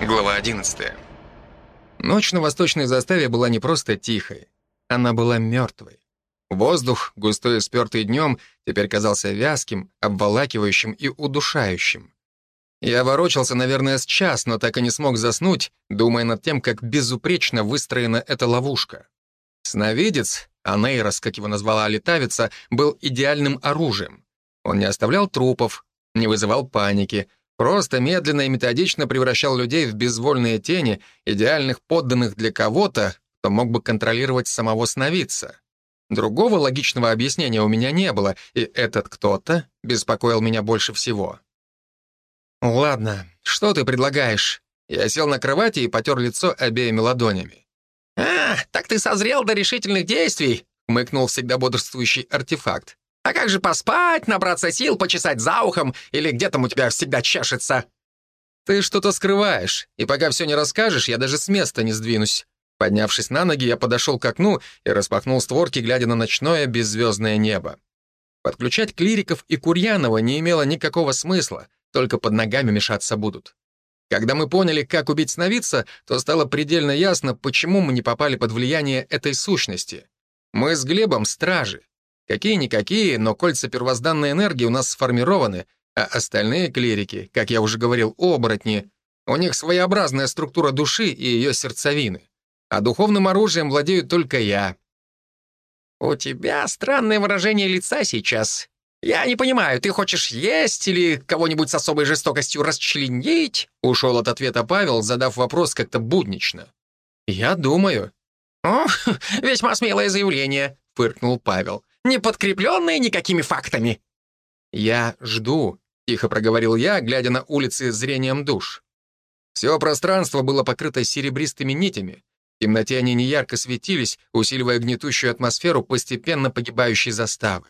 Глава 11. Ночь на восточной заставе была не просто тихой, она была мертвой. Воздух, густой и спертый днем, теперь казался вязким, обволакивающим и удушающим. Я ворочался, наверное, с час, но так и не смог заснуть, думая над тем, как безупречно выстроена эта ловушка. Сновидец, Анейрос, как его назвала летавица, был идеальным оружием. Он не оставлял трупов, не вызывал паники, просто медленно и методично превращал людей в безвольные тени, идеальных подданных для кого-то, кто мог бы контролировать самого сновидца. Другого логичного объяснения у меня не было, и этот кто-то беспокоил меня больше всего. «Ладно, что ты предлагаешь?» Я сел на кровати и потер лицо обеими ладонями. «А, так ты созрел до решительных действий», — хмыкнул всегда бодрствующий артефакт. «А как же поспать, набраться сил, почесать за ухом, или где там у тебя всегда чешется?» «Ты что-то скрываешь, и пока все не расскажешь, я даже с места не сдвинусь». Поднявшись на ноги, я подошел к окну и распахнул створки, глядя на ночное беззвездное небо. Подключать клириков и Курьянова не имело никакого смысла, только под ногами мешаться будут. Когда мы поняли, как убить сновидца, то стало предельно ясно, почему мы не попали под влияние этой сущности. Мы с Глебом — стражи. Какие-никакие, но кольца первозданной энергии у нас сформированы, а остальные клирики, как я уже говорил, оборотни, у них своеобразная структура души и ее сердцевины. А духовным оружием владею только я. «У тебя странное выражение лица сейчас. Я не понимаю, ты хочешь есть или кого-нибудь с особой жестокостью расчленить?» Ушел от ответа Павел, задав вопрос как-то буднично. «Я думаю». «О, весьма смелое заявление», — фыркнул Павел не подкрепленные никакими фактами». «Я жду», — тихо проговорил я, глядя на улицы зрением душ. Все пространство было покрыто серебристыми нитями. В темноте они неярко светились, усиливая гнетущую атмосферу постепенно погибающей заставы.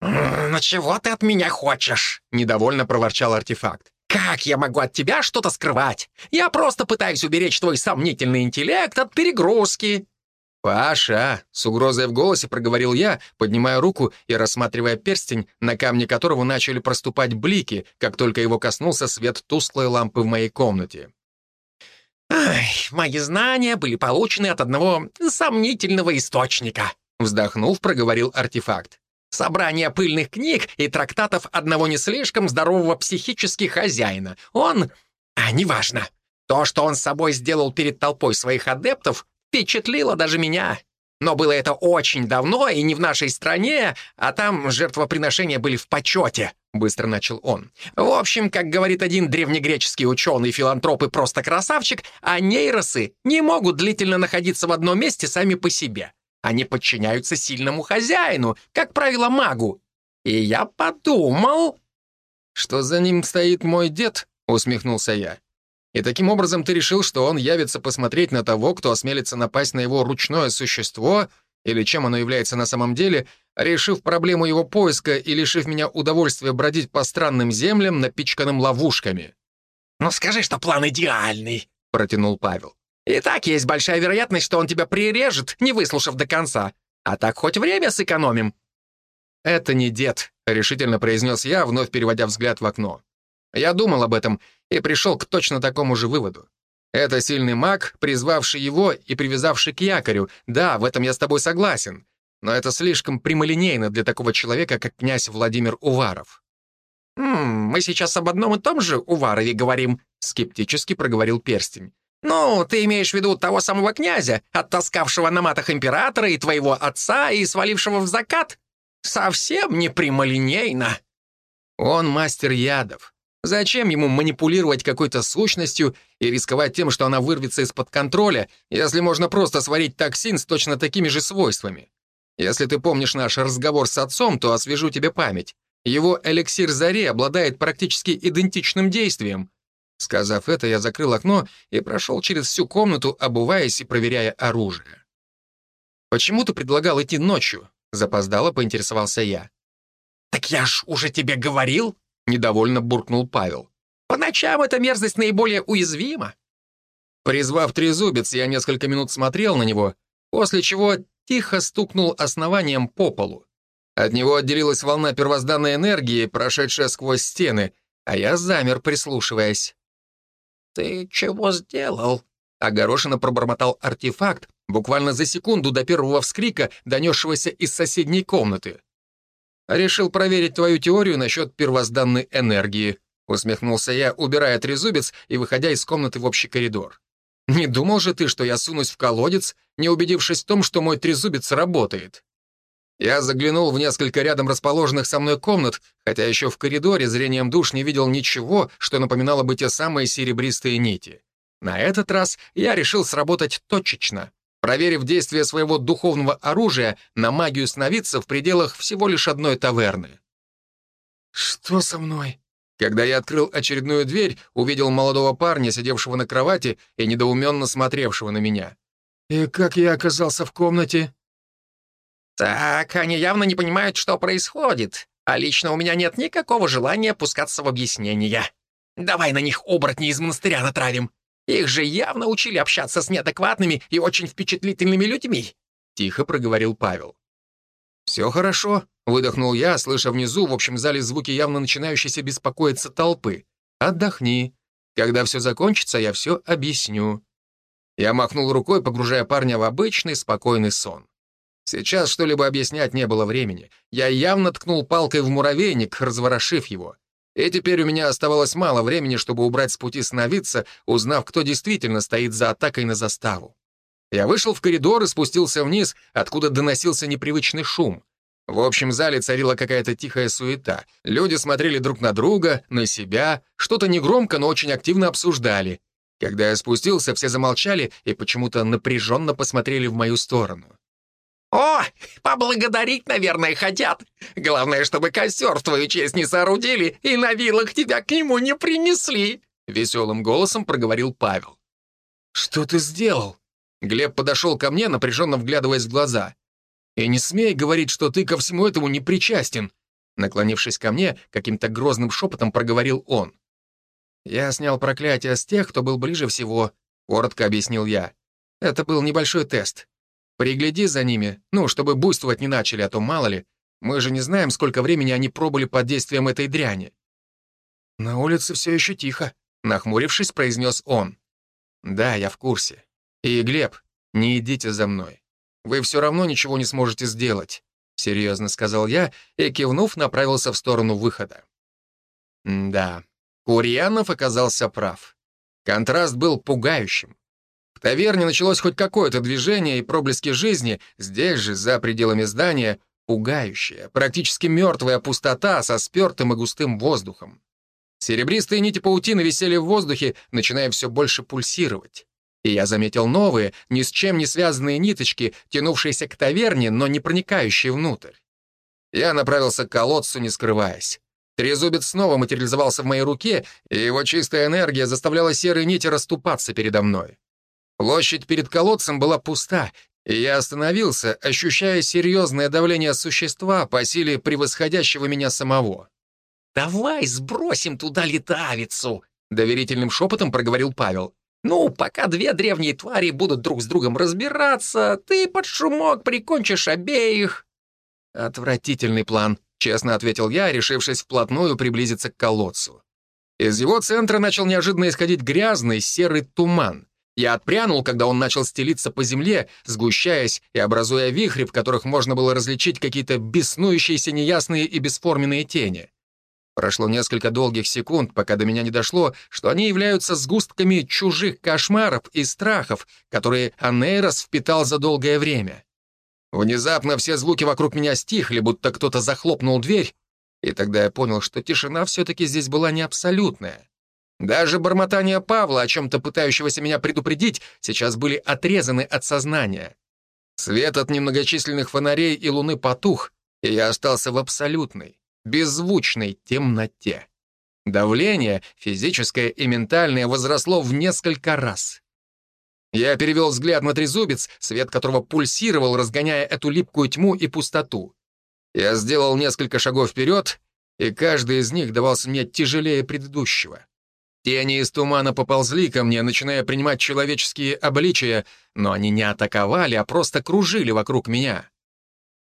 «Ну чего ты от меня хочешь?» — недовольно проворчал артефакт. «Как я могу от тебя что-то скрывать? Я просто пытаюсь уберечь твой сомнительный интеллект от перегрузки». «Паша!» — с угрозой в голосе проговорил я, поднимая руку и рассматривая перстень, на камне которого начали проступать блики, как только его коснулся свет тусклой лампы в моей комнате. «Ай, мои знания были получены от одного сомнительного источника», — вздохнув, проговорил артефакт. «Собрание пыльных книг и трактатов одного не слишком здорового психически хозяина. Он... А, неважно. То, что он с собой сделал перед толпой своих адептов, Впечатлило даже меня. Но было это очень давно и не в нашей стране, а там жертвоприношения были в почете», — быстро начал он. «В общем, как говорит один древнегреческий ученый, филантроп и просто красавчик, а нейросы не могут длительно находиться в одном месте сами по себе. Они подчиняются сильному хозяину, как правило, магу. И я подумал...» «Что за ним стоит мой дед?» — усмехнулся я. И таким образом ты решил, что он явится посмотреть на того, кто осмелится напасть на его ручное существо, или чем оно является на самом деле, решив проблему его поиска и лишив меня удовольствия бродить по странным землям, напичканным ловушками. «Ну скажи, что план идеальный», — протянул Павел. «И так есть большая вероятность, что он тебя прирежет, не выслушав до конца. А так хоть время сэкономим». «Это не дед», — решительно произнес я, вновь переводя взгляд в окно. Я думал об этом и пришел к точно такому же выводу. Это сильный маг, призвавший его и привязавший к якорю. Да, в этом я с тобой согласен. Но это слишком прямолинейно для такого человека, как князь Владимир Уваров. «Хм, мы сейчас об одном и том же Уварове говорим», — скептически проговорил перстень. «Ну, ты имеешь в виду того самого князя, оттаскавшего на матах императора и твоего отца и свалившего в закат? Совсем не прямолинейно». Он мастер ядов. Зачем ему манипулировать какой-то сущностью и рисковать тем, что она вырвется из-под контроля, если можно просто сварить токсин с точно такими же свойствами? Если ты помнишь наш разговор с отцом, то освежу тебе память. Его эликсир зари обладает практически идентичным действием. Сказав это, я закрыл окно и прошел через всю комнату, обуваясь и проверяя оружие. «Почему ты предлагал идти ночью?» — запоздало поинтересовался я. «Так я ж уже тебе говорил», — недовольно буркнул Павел. «По ночам эта мерзость наиболее уязвима». Призвав трезубец, я несколько минут смотрел на него, после чего тихо стукнул основанием по полу. От него отделилась волна первозданной энергии, прошедшая сквозь стены, а я замер, прислушиваясь. «Ты чего сделал?» — огорошенно пробормотал артефакт, буквально за секунду до первого вскрика, донесшегося из соседней комнаты. «Решил проверить твою теорию насчет первозданной энергии», — усмехнулся я, убирая трезубец и выходя из комнаты в общий коридор. «Не думал же ты, что я сунусь в колодец, не убедившись в том, что мой трезубец работает?» Я заглянул в несколько рядом расположенных со мной комнат, хотя еще в коридоре зрением душ не видел ничего, что напоминало бы те самые серебристые нити. На этот раз я решил сработать точечно, проверив действие своего духовного оружия на магию сновидца в пределах всего лишь одной таверны. «Что со мной?» Когда я открыл очередную дверь, увидел молодого парня, сидевшего на кровати и недоуменно смотревшего на меня. «И как я оказался в комнате?» «Так, они явно не понимают, что происходит, а лично у меня нет никакого желания опускаться в объяснения. Давай на них оборотни из монастыря натравим. Их же явно учили общаться с неадекватными и очень впечатлительными людьми», — тихо проговорил Павел. «Все хорошо», — выдохнул я, слыша внизу в общем зале звуки явно начинающейся беспокоиться толпы. «Отдохни. Когда все закончится, я все объясню». Я махнул рукой, погружая парня в обычный, спокойный сон. Сейчас что-либо объяснять не было времени. Я явно ткнул палкой в муравейник, разворошив его. И теперь у меня оставалось мало времени, чтобы убрать с пути сновидца, узнав, кто действительно стоит за атакой на заставу. Я вышел в коридор и спустился вниз, откуда доносился непривычный шум. В общем зале царила какая-то тихая суета. Люди смотрели друг на друга, на себя, что-то негромко, но очень активно обсуждали. Когда я спустился, все замолчали и почему-то напряженно посмотрели в мою сторону. «О, поблагодарить, наверное, хотят. Главное, чтобы костер в твою честь не соорудили и на вилах тебя к нему не принесли», — веселым голосом проговорил Павел. «Что ты сделал?» Глеб подошел ко мне, напряженно вглядываясь в глаза. «И не смей говорить, что ты ко всему этому не причастен», наклонившись ко мне, каким-то грозным шепотом проговорил он. «Я снял проклятие с тех, кто был ближе всего», — коротко объяснил я. «Это был небольшой тест. Пригляди за ними, ну, чтобы буйствовать не начали, а то мало ли. Мы же не знаем, сколько времени они пробыли под действием этой дряни». «На улице все еще тихо», — нахмурившись, произнес он. «Да, я в курсе. И, Глеб, не идите за мной. Вы все равно ничего не сможете сделать», — серьезно сказал я и, кивнув, направился в сторону выхода. да, Курьянов оказался прав. Контраст был пугающим таверне началось хоть какое-то движение и проблески жизни, здесь же, за пределами здания, пугающая, практически мертвая пустота со спертым и густым воздухом. Серебристые нити паутины висели в воздухе, начиная все больше пульсировать. И я заметил новые, ни с чем не связанные ниточки, тянувшиеся к таверне, но не проникающие внутрь. Я направился к колодцу, не скрываясь. Трезубец снова материализовался в моей руке, и его чистая энергия заставляла серые нити расступаться передо мной. Площадь перед колодцем была пуста, и я остановился, ощущая серьезное давление существа по силе превосходящего меня самого. «Давай сбросим туда летавицу!» — доверительным шепотом проговорил Павел. «Ну, пока две древние твари будут друг с другом разбираться, ты под шумок прикончишь обеих». «Отвратительный план», — честно ответил я, решившись вплотную приблизиться к колодцу. Из его центра начал неожиданно исходить грязный серый туман. Я отпрянул, когда он начал стелиться по земле, сгущаясь и образуя вихри, в которых можно было различить какие-то беснующиеся неясные и бесформенные тени. Прошло несколько долгих секунд, пока до меня не дошло, что они являются сгустками чужих кошмаров и страхов, которые Анейрос впитал за долгое время. Внезапно все звуки вокруг меня стихли, будто кто-то захлопнул дверь, и тогда я понял, что тишина все-таки здесь была не абсолютная. Даже бормотания Павла, о чем-то пытающегося меня предупредить, сейчас были отрезаны от сознания. Свет от немногочисленных фонарей и луны потух, и я остался в абсолютной, беззвучной темноте. Давление, физическое и ментальное, возросло в несколько раз. Я перевел взгляд на трезубец, свет которого пульсировал, разгоняя эту липкую тьму и пустоту. Я сделал несколько шагов вперед, и каждый из них давался мне тяжелее предыдущего. Тени из тумана поползли ко мне, начиная принимать человеческие обличия, но они не атаковали, а просто кружили вокруг меня.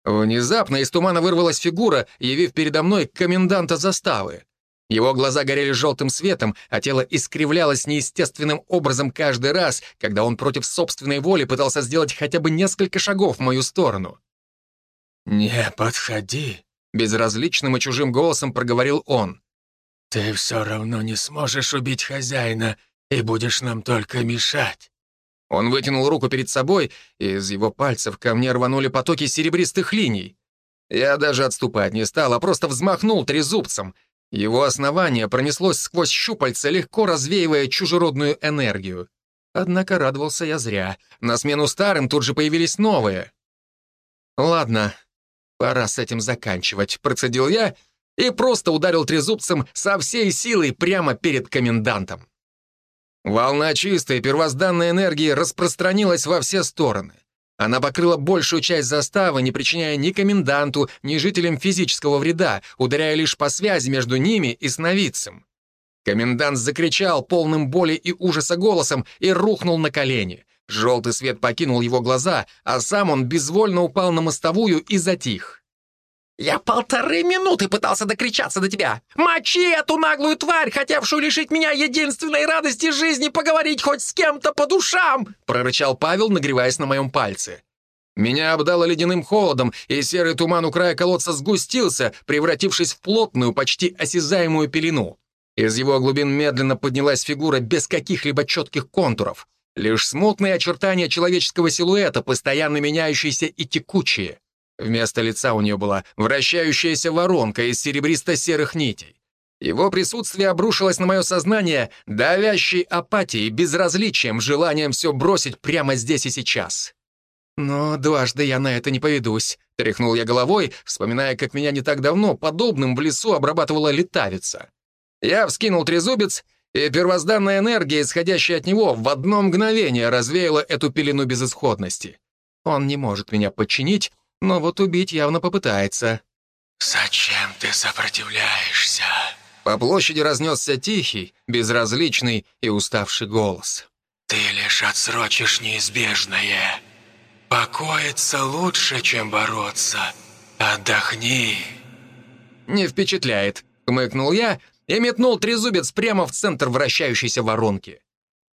Внезапно из тумана вырвалась фигура, явив передо мной коменданта заставы. Его глаза горели желтым светом, а тело искривлялось неестественным образом каждый раз, когда он против собственной воли пытался сделать хотя бы несколько шагов в мою сторону. «Не подходи», — безразличным и чужим голосом проговорил он. «Ты все равно не сможешь убить хозяина и будешь нам только мешать». Он вытянул руку перед собой, и из его пальцев ко мне рванули потоки серебристых линий. Я даже отступать не стал, а просто взмахнул трезубцем. Его основание пронеслось сквозь щупальца, легко развеивая чужеродную энергию. Однако радовался я зря. На смену старым тут же появились новые. «Ладно, пора с этим заканчивать», — процедил я и просто ударил трезубцем со всей силой прямо перед комендантом. Волна чистой первозданной энергии распространилась во все стороны. Она покрыла большую часть заставы, не причиняя ни коменданту, ни жителям физического вреда, ударяя лишь по связи между ними и сновидцем. Комендант закричал полным боли и ужаса голосом и рухнул на колени. Желтый свет покинул его глаза, а сам он безвольно упал на мостовую и затих. «Я полторы минуты пытался докричаться до тебя! Мочи эту наглую тварь, хотевшую лишить меня единственной радости жизни поговорить хоть с кем-то по душам!» прорычал Павел, нагреваясь на моем пальце. Меня обдало ледяным холодом, и серый туман у края колодца сгустился, превратившись в плотную, почти осязаемую пелену. Из его глубин медленно поднялась фигура без каких-либо четких контуров. Лишь смутные очертания человеческого силуэта, постоянно меняющиеся и текучие. Вместо лица у нее была вращающаяся воронка из серебристо-серых нитей. Его присутствие обрушилось на мое сознание давящей апатией, безразличием, желанием все бросить прямо здесь и сейчас. Но дважды я на это не поведусь. Тряхнул я головой, вспоминая, как меня не так давно подобным в лесу обрабатывала летавица. Я вскинул трезубец, и первозданная энергия, исходящая от него, в одно мгновение развеяла эту пелену безысходности. Он не может меня подчинить, но вот убить явно попытается. «Зачем ты сопротивляешься?» По площади разнесся тихий, безразличный и уставший голос. «Ты лишь отсрочишь неизбежное. Покоиться лучше, чем бороться. Отдохни». «Не впечатляет», — хмыкнул я и метнул трезубец прямо в центр вращающейся воронки.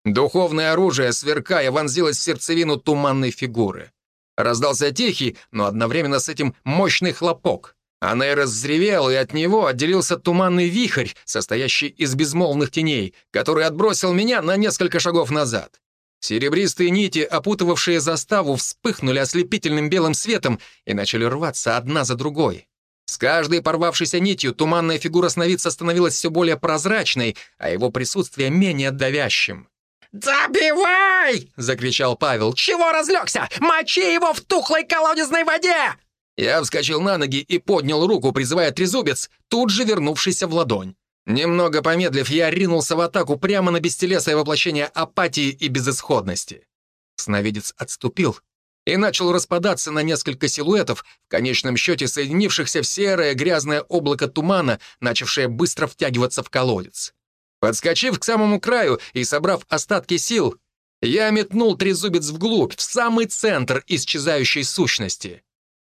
Духовное оружие, сверкая, вонзилось в сердцевину туманной фигуры. Раздался тихий, но одновременно с этим мощный хлопок. Анейрос взревел, и от него отделился туманный вихрь, состоящий из безмолвных теней, который отбросил меня на несколько шагов назад. Серебристые нити, опутывавшие заставу, вспыхнули ослепительным белым светом и начали рваться одна за другой. С каждой порвавшейся нитью туманная фигура сновидца становилась все более прозрачной, а его присутствие менее давящим. «Добивай!» — закричал Павел. «Чего разлегся? Мочи его в тухлой колодезной воде!» Я вскочил на ноги и поднял руку, призывая трезубец, тут же вернувшийся в ладонь. Немного помедлив, я ринулся в атаку прямо на бестелесное воплощение апатии и безысходности. Сновидец отступил и начал распадаться на несколько силуэтов, в конечном счете соединившихся в серое грязное облако тумана, начавшее быстро втягиваться в колодец. Подскочив к самому краю и собрав остатки сил, я метнул трезубец вглубь, в самый центр исчезающей сущности.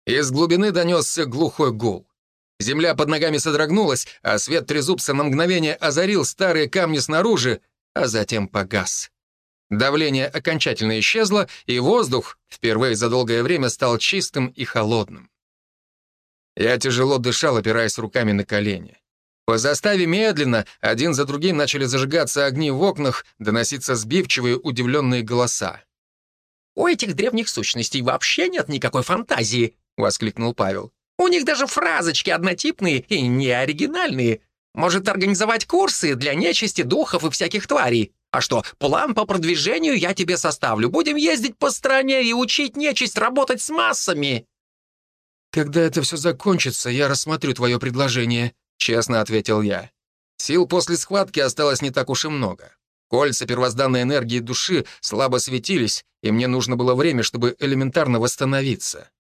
Из глубины донесся глухой гул. Земля под ногами содрогнулась, а свет трезубца на мгновение озарил старые камни снаружи, а затем погас. Давление окончательно исчезло, и воздух впервые за долгое время стал чистым и холодным. Я тяжело дышал, опираясь руками на колени. По заставе медленно, один за другим начали зажигаться огни в окнах, доноситься сбивчивые, удивленные голоса. «У этих древних сущностей вообще нет никакой фантазии», — воскликнул Павел. «У них даже фразочки однотипные и неоригинальные. Может организовать курсы для нечисти, духов и всяких тварей. А что, план по продвижению я тебе составлю. Будем ездить по стране и учить нечисть работать с массами». «Когда это все закончится, я рассмотрю твое предложение», — честно ответил я. Сил после схватки осталось не так уж и много. Кольца первозданной энергии души слабо светились, и мне нужно было время, чтобы элементарно восстановиться.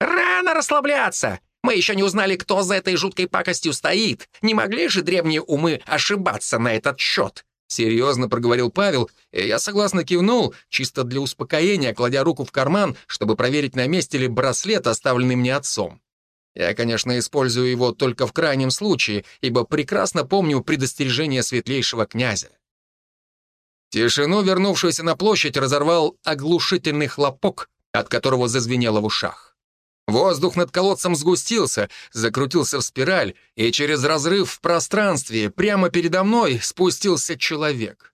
«Рано расслабляться! Мы еще не узнали, кто за этой жуткой пакостью стоит. Не могли же древние умы ошибаться на этот счет?» Серьезно проговорил Павел, и я согласно кивнул, чисто для успокоения, кладя руку в карман, чтобы проверить, на месте ли браслет, оставленный мне отцом. Я, конечно, использую его только в крайнем случае, ибо прекрасно помню предостережение светлейшего князя. Тишину, вернувшуюся на площадь, разорвал оглушительный хлопок, от которого зазвенело в ушах. Воздух над колодцем сгустился, закрутился в спираль, и через разрыв в пространстве прямо передо мной спустился человек.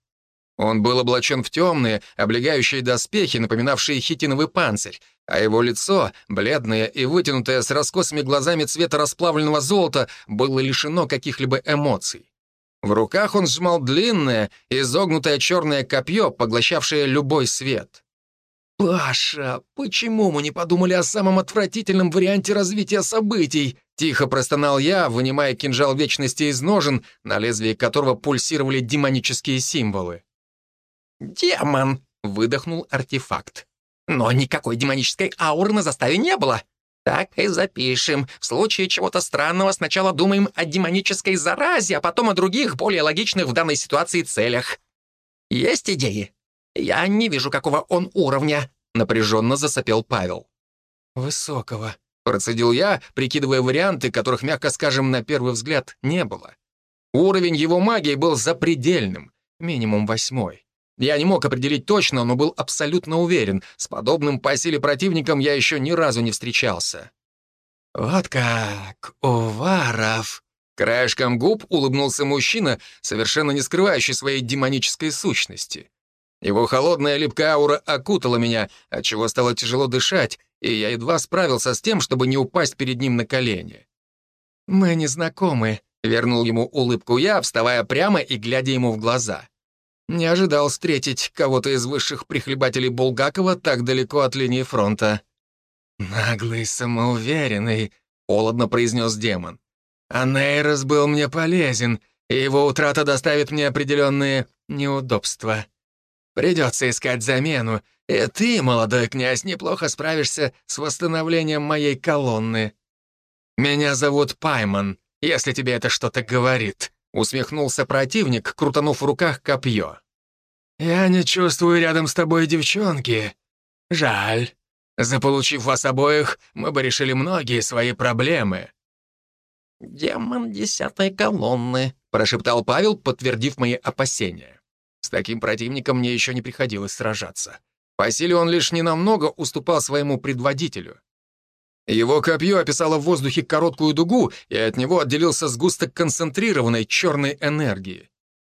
Он был облачен в темные, облегающие доспехи, напоминавшие хитиновый панцирь, а его лицо, бледное и вытянутое с раскосыми глазами цвета расплавленного золота, было лишено каких-либо эмоций. В руках он сжимал длинное, изогнутое черное копье, поглощавшее любой свет. «Паша, почему мы не подумали о самом отвратительном варианте развития событий?» Тихо простонал я, вынимая кинжал вечности из ножен, на лезвии которого пульсировали демонические символы. «Демон!» — выдохнул артефакт. «Но никакой демонической ауры на заставе не было. Так и запишем. В случае чего-то странного сначала думаем о демонической заразе, а потом о других, более логичных в данной ситуации целях. Есть идеи? Я не вижу, какого он уровня», — напряженно засопел Павел. «Высокого», — процедил я, прикидывая варианты, которых, мягко скажем, на первый взгляд не было. Уровень его магии был запредельным, минимум восьмой. Я не мог определить точно, но был абсолютно уверен. С подобным по силе противником я еще ни разу не встречался. «Вот как, Уваров!» Краешком губ улыбнулся мужчина, совершенно не скрывающий своей демонической сущности. Его холодная липкая аура окутала меня, отчего стало тяжело дышать, и я едва справился с тем, чтобы не упасть перед ним на колени. «Мы не знакомы», — вернул ему улыбку я, вставая прямо и глядя ему в глаза. Не ожидал встретить кого-то из высших прихлебателей Булгакова так далеко от линии фронта. «Наглый, самоуверенный», — холодно произнес демон. «Анейрос был мне полезен, и его утрата доставит мне определенные неудобства. Придется искать замену, и ты, молодой князь, неплохо справишься с восстановлением моей колонны. Меня зовут Пайман, если тебе это что-то говорит». Усмехнулся противник, крутанув в руках копье. «Я не чувствую рядом с тобой девчонки. Жаль. Заполучив вас обоих, мы бы решили многие свои проблемы». «Демон десятой колонны», — прошептал Павел, подтвердив мои опасения. С таким противником мне еще не приходилось сражаться. По силе он лишь ненамного уступал своему предводителю. Его копье описало в воздухе короткую дугу, и от него отделился сгусток концентрированной черной энергии.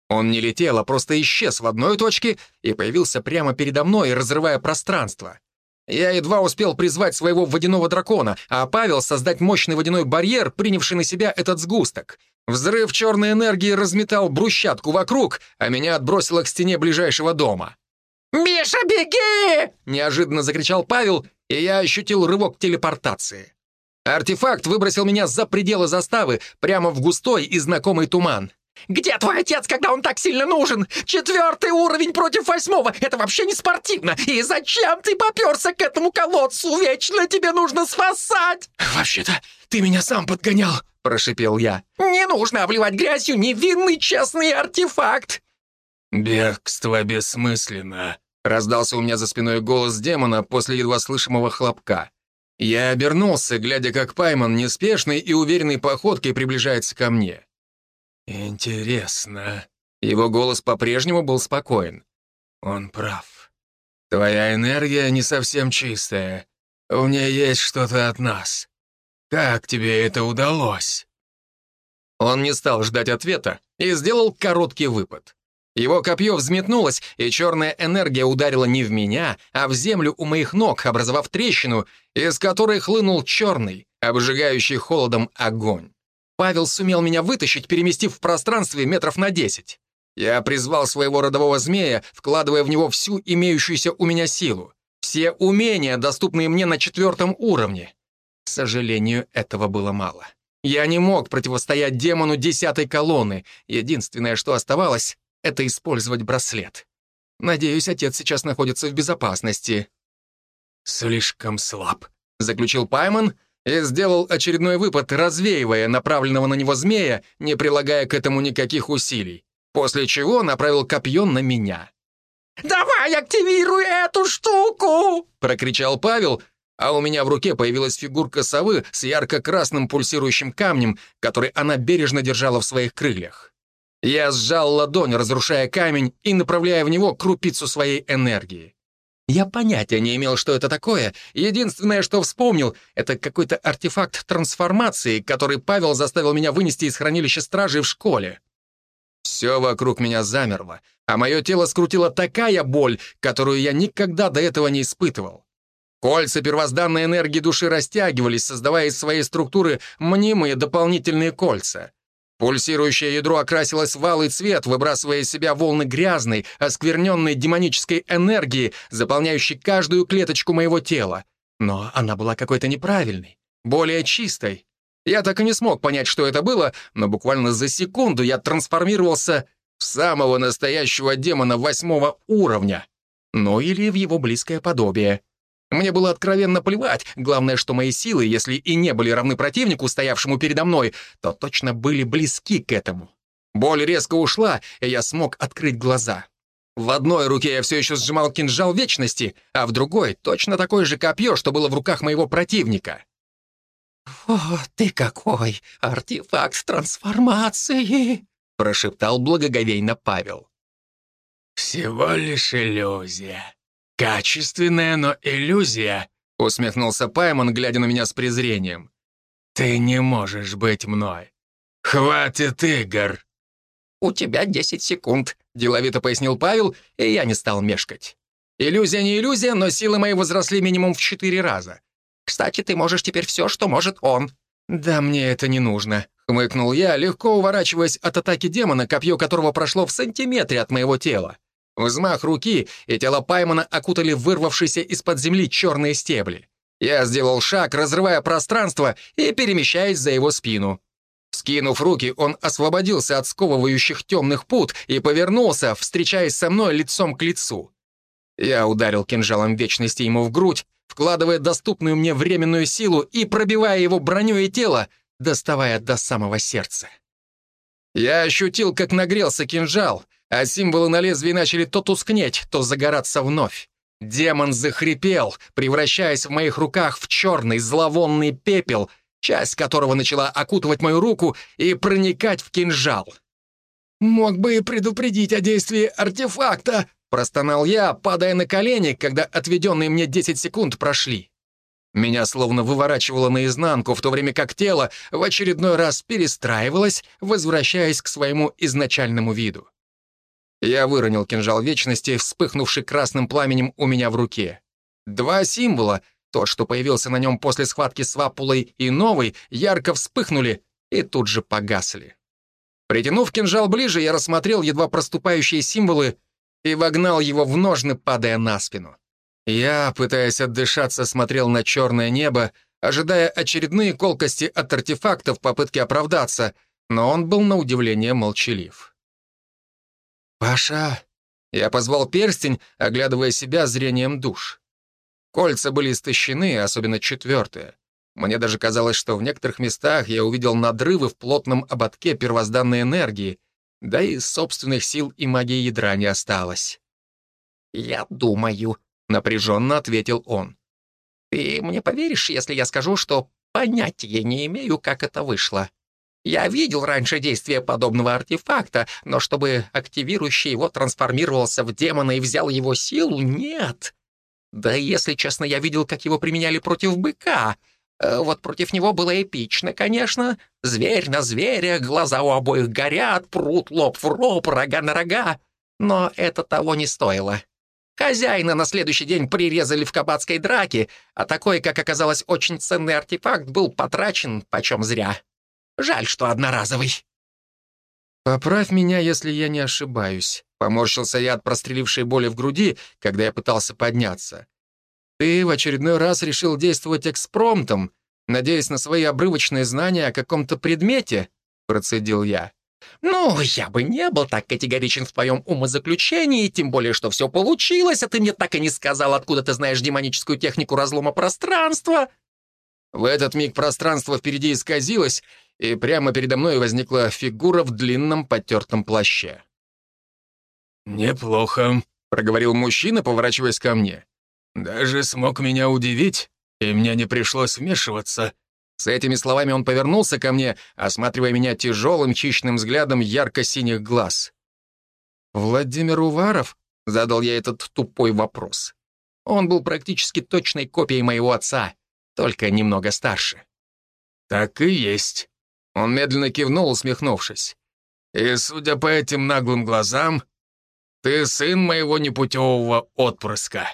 Он не летел, а просто исчез в одной точке и появился прямо передо мной, разрывая пространство. Я едва успел призвать своего водяного дракона, а Павел создать мощный водяной барьер, принявший на себя этот сгусток. Взрыв черной энергии разметал брусчатку вокруг, а меня отбросило к стене ближайшего дома. «Миша, беги!» — неожиданно закричал Павел и я ощутил рывок телепортации. Артефакт выбросил меня за пределы заставы, прямо в густой и знакомый туман. «Где твой отец, когда он так сильно нужен? Четвертый уровень против восьмого! Это вообще не спортивно! И зачем ты поперся к этому колодцу? Вечно тебе нужно спасать!» «Вообще-то ты меня сам подгонял!» — прошипел я. «Не нужно обливать грязью невинный честный артефакт!» «Бегство бессмысленно!» Раздался у меня за спиной голос демона после едва слышимого хлопка. Я обернулся, глядя, как Пайман неспешной и уверенной походкой приближается ко мне. «Интересно». Его голос по-прежнему был спокоен. «Он прав. Твоя энергия не совсем чистая. В ней есть что-то от нас. Как тебе это удалось?» Он не стал ждать ответа и сделал короткий выпад. Его копье взметнулось, и черная энергия ударила не в меня, а в землю у моих ног, образовав трещину, из которой хлынул черный, обжигающий холодом огонь. Павел сумел меня вытащить, переместив в пространстве метров на десять. Я призвал своего родового змея, вкладывая в него всю имеющуюся у меня силу. Все умения, доступные мне на четвертом уровне. К сожалению, этого было мало. Я не мог противостоять демону десятой колонны. Единственное, что оставалось это использовать браслет. Надеюсь, отец сейчас находится в безопасности». «Слишком слаб», — заключил Пайман и сделал очередной выпад, развеивая направленного на него змея, не прилагая к этому никаких усилий, после чего направил копье на меня. «Давай активируй эту штуку!» — прокричал Павел, а у меня в руке появилась фигурка совы с ярко-красным пульсирующим камнем, который она бережно держала в своих крыльях. Я сжал ладонь, разрушая камень и направляя в него крупицу своей энергии. Я понятия не имел, что это такое. Единственное, что вспомнил, это какой-то артефакт трансформации, который Павел заставил меня вынести из хранилища стражи в школе. Все вокруг меня замерло, а мое тело скрутила такая боль, которую я никогда до этого не испытывал. Кольца первозданной энергии души растягивались, создавая из своей структуры мнимые дополнительные кольца. Пульсирующее ядро окрасилось в алый цвет, выбрасывая из себя волны грязной, оскверненной демонической энергии, заполняющей каждую клеточку моего тела. Но она была какой-то неправильной, более чистой. Я так и не смог понять, что это было, но буквально за секунду я трансформировался в самого настоящего демона восьмого уровня. Ну или в его близкое подобие. Мне было откровенно плевать, главное, что мои силы, если и не были равны противнику, стоявшему передо мной, то точно были близки к этому. Боль резко ушла, и я смог открыть глаза. В одной руке я все еще сжимал кинжал вечности, а в другой — точно такое же копье, что было в руках моего противника. «О, ты какой! Артефакт трансформации!» — прошептал благоговейно Павел. «Всего лишь иллюзия», «Качественная, но иллюзия», — усмехнулся Паймон, глядя на меня с презрением. «Ты не можешь быть мной. Хватит игр!» «У тебя десять секунд», — деловито пояснил Павел, и я не стал мешкать. «Иллюзия не иллюзия, но силы мои возросли минимум в четыре раза. Кстати, ты можешь теперь все, что может он». «Да мне это не нужно», — хмыкнул я, легко уворачиваясь от атаки демона, копье которого прошло в сантиметре от моего тела. Взмах руки, и тело Паймана окутали вырвавшиеся из-под земли черные стебли. Я сделал шаг, разрывая пространство и перемещаясь за его спину. Скинув руки, он освободился от сковывающих темных пут и повернулся, встречаясь со мной лицом к лицу. Я ударил кинжалом вечности ему в грудь, вкладывая доступную мне временную силу и пробивая его броню и тело, доставая до самого сердца. Я ощутил, как нагрелся кинжал — а символы на лезвии начали то тускнеть, то загораться вновь. Демон захрипел, превращаясь в моих руках в черный зловонный пепел, часть которого начала окутывать мою руку и проникать в кинжал. «Мог бы и предупредить о действии артефакта», — простонал я, падая на колени, когда отведенные мне 10 секунд прошли. Меня словно выворачивало наизнанку, в то время как тело в очередной раз перестраивалось, возвращаясь к своему изначальному виду. Я выронил кинжал вечности, вспыхнувший красным пламенем у меня в руке. Два символа, тот, что появился на нем после схватки с Вапулой, и новый, ярко вспыхнули и тут же погасли. Притянув кинжал ближе, я рассмотрел едва проступающие символы и вогнал его в ножны, падая на спину. Я, пытаясь отдышаться, смотрел на черное небо, ожидая очередные колкости от артефактов в попытке оправдаться, но он был на удивление молчалив. «Паша!» Я позвал перстень, оглядывая себя зрением душ. Кольца были истощены, особенно четвертое. Мне даже казалось, что в некоторых местах я увидел надрывы в плотном ободке первозданной энергии, да и собственных сил и магии ядра не осталось. «Я думаю», — напряженно ответил он. «Ты мне поверишь, если я скажу, что понятия не имею, как это вышло?» Я видел раньше действие подобного артефакта, но чтобы активирующий его трансформировался в демона и взял его силу, нет. Да если честно, я видел, как его применяли против быка. Э, вот против него было эпично, конечно. Зверь на зверя, глаза у обоих горят, прут лоб в лоб, рога на рога. Но это того не стоило. Хозяина на следующий день прирезали в кабацкой драке, а такой, как оказалось, очень ценный артефакт был потрачен почем зря. Жаль, что одноразовый». «Поправь меня, если я не ошибаюсь», — поморщился я от прострелившей боли в груди, когда я пытался подняться. «Ты в очередной раз решил действовать экспромтом, надеясь на свои обрывочные знания о каком-то предмете?» — процедил я. «Ну, я бы не был так категоричен в твоем умозаключении, тем более, что все получилось, а ты мне так и не сказал, откуда ты знаешь демоническую технику разлома пространства». В этот миг пространство впереди исказилось, и прямо передо мной возникла фигура в длинном потертом плаще. «Неплохо», — проговорил мужчина, поворачиваясь ко мне. «Даже смог меня удивить. и мне не пришлось вмешиваться». С этими словами он повернулся ко мне, осматривая меня тяжелым хищным взглядом ярко-синих глаз. «Владимир Уваров?» — задал я этот тупой вопрос. Он был практически точной копией моего отца, только немного старше. «Так и есть». Он медленно кивнул, усмехнувшись. «И, судя по этим наглым глазам, ты сын моего непутевого отпрыска».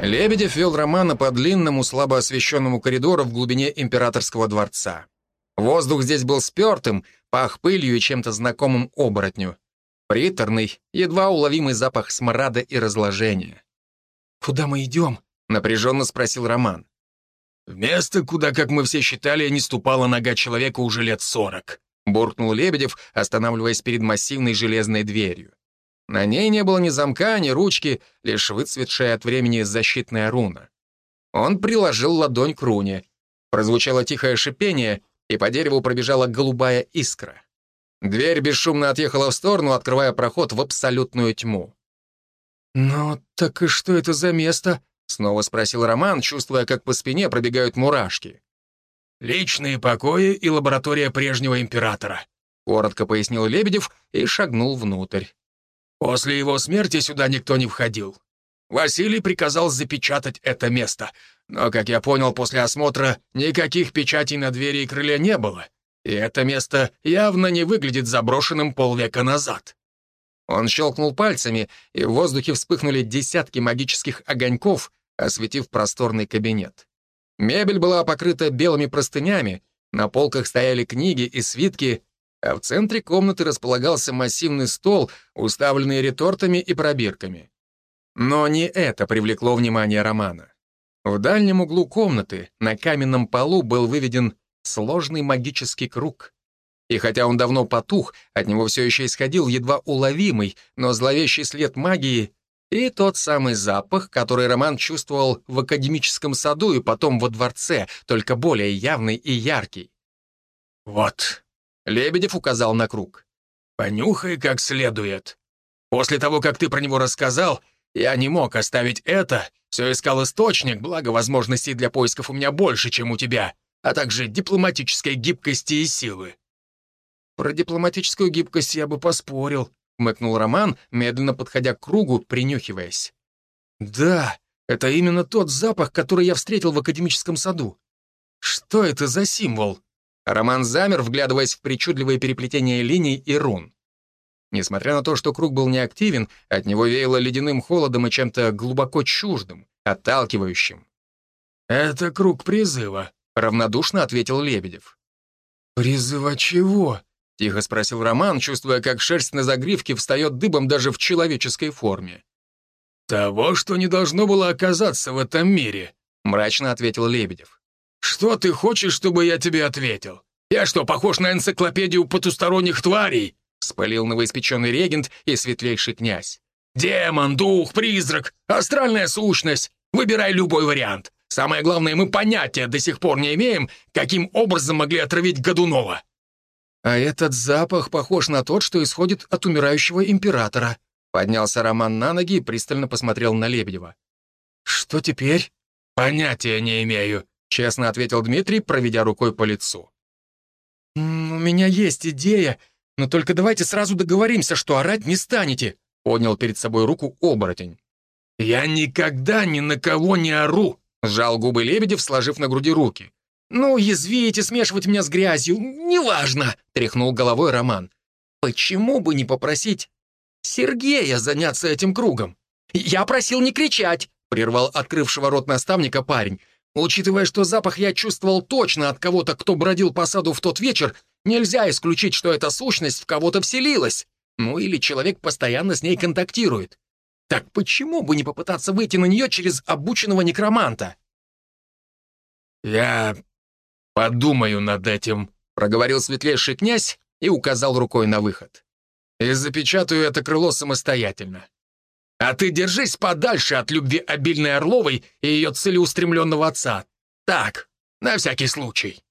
Лебедев вел Романа по длинному, слабо освещенному коридору в глубине императорского дворца. Воздух здесь был спертым, пах пылью и чем-то знакомым оборотню. Приторный, едва уловимый запах смрада и разложения. «Куда мы идем?» — напряженно спросил Роман. «В место, куда, как мы все считали, не ступала нога человека уже лет сорок», — буркнул Лебедев, останавливаясь перед массивной железной дверью. На ней не было ни замка, ни ручки, лишь выцветшая от времени защитная руна. Он приложил ладонь к руне. Прозвучало тихое шипение, и по дереву пробежала голубая искра. Дверь бесшумно отъехала в сторону, открывая проход в абсолютную тьму. «Ну, так и что это за место?» — снова спросил Роман, чувствуя, как по спине пробегают мурашки. «Личные покои и лаборатория прежнего императора», — коротко пояснил Лебедев и шагнул внутрь. После его смерти сюда никто не входил. Василий приказал запечатать это место, но, как я понял после осмотра, никаких печатей на двери и крыле не было, и это место явно не выглядит заброшенным полвека назад. Он щелкнул пальцами, и в воздухе вспыхнули десятки магических огоньков, осветив просторный кабинет. Мебель была покрыта белыми простынями, на полках стояли книги и свитки, а в центре комнаты располагался массивный стол, уставленный ретортами и пробирками. Но не это привлекло внимание Романа. В дальнем углу комнаты на каменном полу был выведен сложный магический круг. И хотя он давно потух, от него все еще исходил едва уловимый, но зловещий след магии и тот самый запах, который Роман чувствовал в академическом саду и потом во дворце, только более явный и яркий. «Вот, Лебедев указал на круг. «Понюхай как следует. После того, как ты про него рассказал, я не мог оставить это, все искал источник, благо возможностей для поисков у меня больше, чем у тебя, а также дипломатической гибкости и силы». «Про дипломатическую гибкость я бы поспорил», — мыкнул Роман, медленно подходя к кругу, принюхиваясь. «Да, это именно тот запах, который я встретил в академическом саду. Что это за символ?» Роман замер, вглядываясь в причудливые переплетения линий и рун. Несмотря на то, что круг был неактивен, от него веяло ледяным холодом и чем-то глубоко чуждым, отталкивающим. «Это круг призыва», — равнодушно ответил Лебедев. «Призыва чего?» — тихо спросил Роман, чувствуя, как шерсть на загривке встает дыбом даже в человеческой форме. «Того, что не должно было оказаться в этом мире», — мрачно ответил Лебедев. «Что ты хочешь, чтобы я тебе ответил? Я что, похож на энциклопедию потусторонних тварей?» — спалил новоиспеченный регент и светлейший князь. «Демон, дух, призрак, астральная сущность. Выбирай любой вариант. Самое главное, мы понятия до сих пор не имеем, каким образом могли отравить Годунова». «А этот запах похож на тот, что исходит от умирающего императора», Поднялся Роман на ноги и пристально посмотрел на Лебедева. «Что теперь?» «Понятия не имею честно ответил Дмитрий, проведя рукой по лицу. «У меня есть идея, но только давайте сразу договоримся, что орать не станете», поднял перед собой руку оборотень. «Я никогда ни на кого не ору», сжал губы Лебедев, сложив на груди руки. «Ну, язвите, смешивать меня с грязью, неважно», тряхнул головой Роман. «Почему бы не попросить Сергея заняться этим кругом?» «Я просил не кричать», прервал открывшего рот наставника парень. Учитывая, что запах я чувствовал точно от кого-то, кто бродил по саду в тот вечер, нельзя исключить, что эта сущность в кого-то вселилась. Ну или человек постоянно с ней контактирует. Так почему бы не попытаться выйти на нее через обученного некроманта? «Я подумаю над этим», — проговорил светлейший князь и указал рукой на выход. «И запечатаю это крыло самостоятельно. А ты держись подальше от любви обильной Орловой и ее целеустремленного отца. Так, на всякий случай.